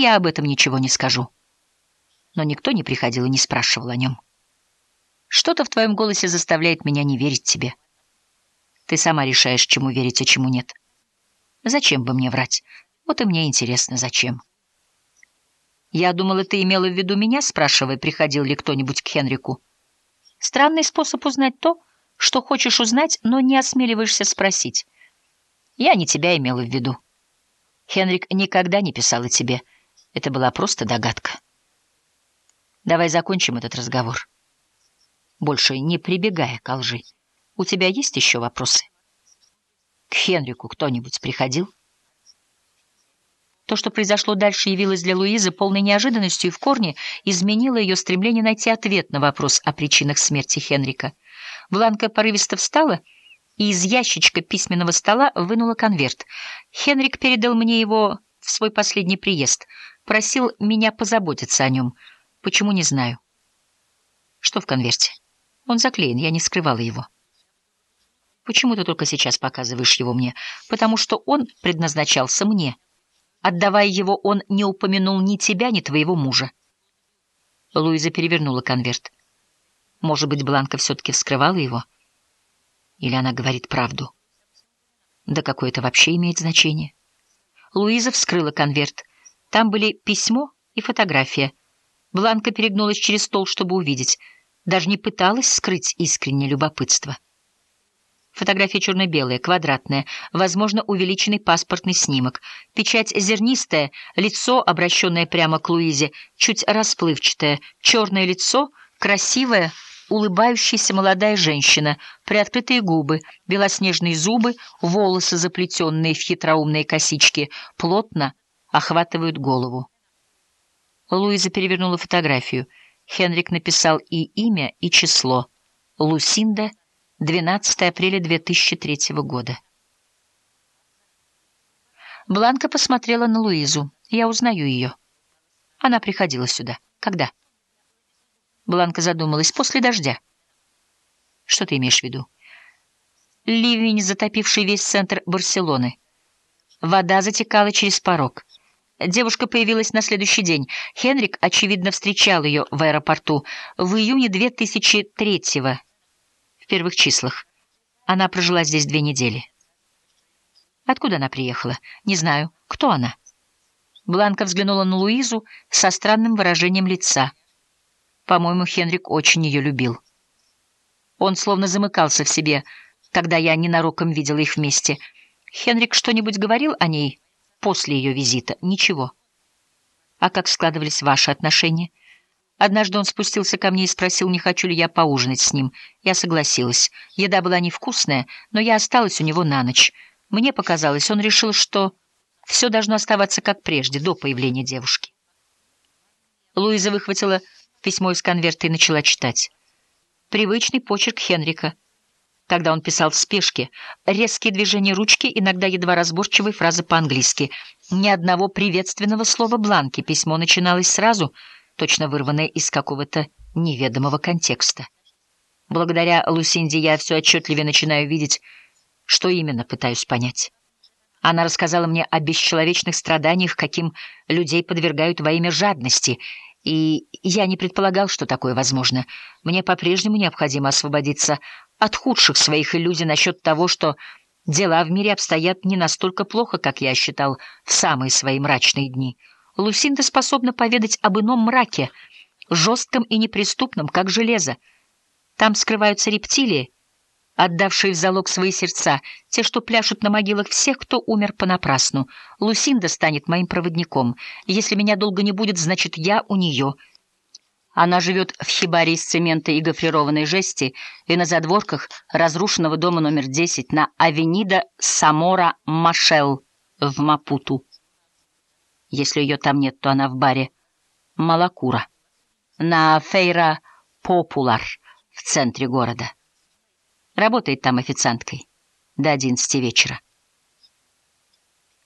Я об этом ничего не скажу. Но никто не приходил и не спрашивал о нем. Что-то в твоем голосе заставляет меня не верить тебе. Ты сама решаешь, чему верить, а чему нет. Зачем бы мне врать? Вот и мне интересно, зачем. Я думала, ты имела в виду меня, спрашивая, приходил ли кто-нибудь к Хенрику. Странный способ узнать то, что хочешь узнать, но не осмеливаешься спросить. Я не тебя имела в виду. Хенрик никогда не писал о тебе. Это была просто догадка. Давай закончим этот разговор. Больше не прибегая к лжи. У тебя есть еще вопросы? К Хенрику кто-нибудь приходил? То, что произошло дальше, явилось для Луизы полной неожиданностью и в корне изменило ее стремление найти ответ на вопрос о причинах смерти Хенрика. Бланка порывисто встала и из ящичка письменного стола вынула конверт. Хенрик передал мне его в свой последний приезд. Просил меня позаботиться о нем. Почему, не знаю. Что в конверте? Он заклеен, я не скрывала его. Почему ты только сейчас показываешь его мне? Потому что он предназначался мне. Отдавая его, он не упомянул ни тебя, ни твоего мужа. Луиза перевернула конверт. Может быть, Бланка все-таки вскрывала его? Или она говорит правду? Да какое это вообще имеет значение? Луиза вскрыла конверт. Там были письмо и фотография. Бланка перегнулась через стол, чтобы увидеть. Даже не пыталась скрыть искреннее любопытство. Фотография черно-белая, квадратная, возможно, увеличенный паспортный снимок. Печать зернистая, лицо, обращенное прямо к Луизе, чуть расплывчатое, черное лицо, красивая, улыбающаяся молодая женщина, приоткрытые губы, белоснежные зубы, волосы, заплетенные в хитроумные косички, плотно охватывают голову. Луиза перевернула фотографию. Хенрик написал и имя, и число. Лусинда 12 апреля 2003 года. Бланка посмотрела на Луизу. Я узнаю ее. Она приходила сюда. Когда? Бланка задумалась. После дождя. Что ты имеешь в виду? Ливень, затопивший весь центр Барселоны. Вода затекала через порог. Девушка появилась на следующий день. Хенрик, очевидно, встречал ее в аэропорту в июне 2003 года первых числах. Она прожила здесь две недели. Откуда она приехала? Не знаю. Кто она? Бланка взглянула на Луизу со странным выражением лица. По-моему, Хенрик очень ее любил. Он словно замыкался в себе, когда я ненароком видела их вместе. Хенрик что-нибудь говорил о ней после ее визита? Ничего. А как складывались ваши отношения? Однажды он спустился ко мне и спросил, не хочу ли я поужинать с ним. Я согласилась. Еда была невкусная, но я осталась у него на ночь. Мне показалось, он решил, что все должно оставаться как прежде, до появления девушки. Луиза выхватила письмо из конверта и начала читать. Привычный почерк Хенрика. Когда он писал в спешке, резкие движения ручки, иногда едва разборчивые фразы по-английски. Ни одного приветственного слова бланки. Письмо начиналось сразу — точно вырванное из какого-то неведомого контекста. Благодаря Лусинде я все отчетливее начинаю видеть, что именно пытаюсь понять. Она рассказала мне о бесчеловечных страданиях, каким людей подвергают во имя жадности, и я не предполагал, что такое возможно. Мне по-прежнему необходимо освободиться от худших своих иллюзий насчет того, что дела в мире обстоят не настолько плохо, как я считал в самые свои мрачные дни — Лусинда способна поведать об ином мраке, жестком и неприступном, как железо. Там скрываются рептилии, отдавшие в залог свои сердца, те, что пляшут на могилах всех, кто умер понапрасну. Лусинда станет моим проводником. Если меня долго не будет, значит, я у нее. Она живет в хибаре из цемента и гофрированной жести и на задворках разрушенного дома номер 10 на Авенида Самора Машел в Мапуту. Если ее там нет, то она в баре Малакура на Фейра Популар в центре города. Работает там официанткой до одиннадцати вечера.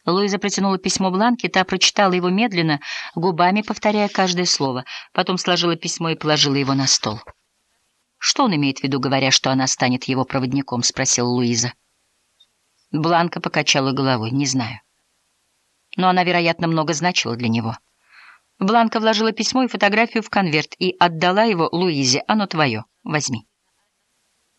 Луиза протянула письмо Бланке, та прочитала его медленно, губами повторяя каждое слово, потом сложила письмо и положила его на стол. «Что он имеет в виду, говоря, что она станет его проводником?» — спросила Луиза. Бланка покачала головой. «Не знаю» но она, вероятно, много значила для него. Бланка вложила письмо и фотографию в конверт и отдала его Луизе. «Оно твое. Возьми».